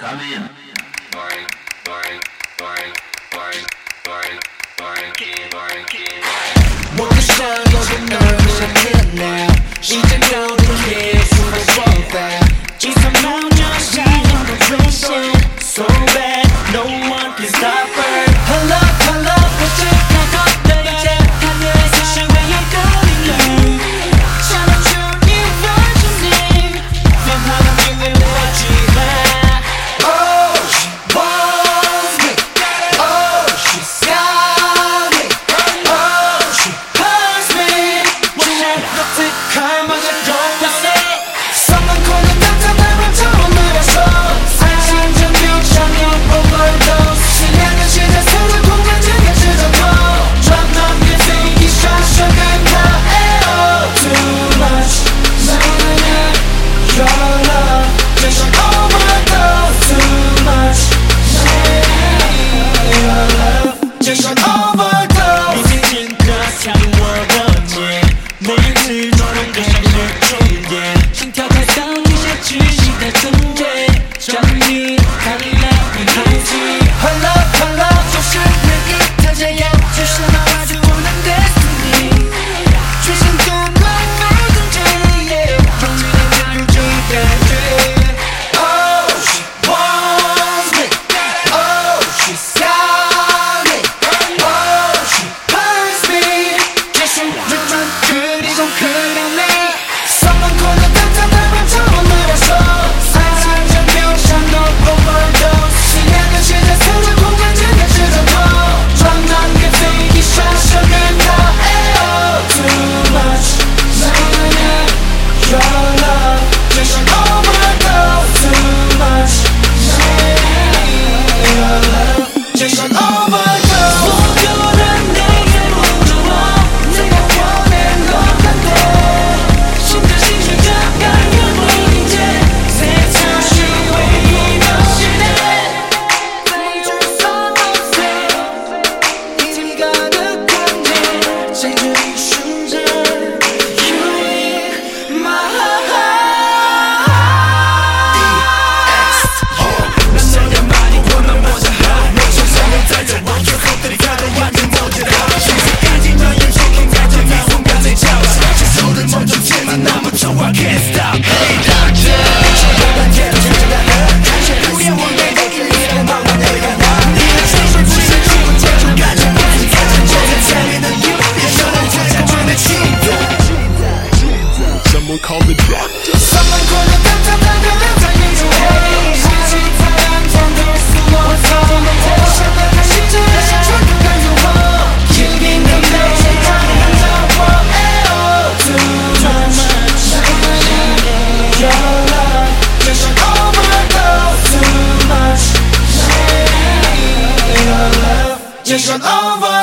Come in. Boring, boring, boring, boring, boring, boring, boring, boring. 뭔가 샤워가 널 무시하는 날 이제 너도 계속 무서워 이 3년 샤워가 좀더 so bad no just run over.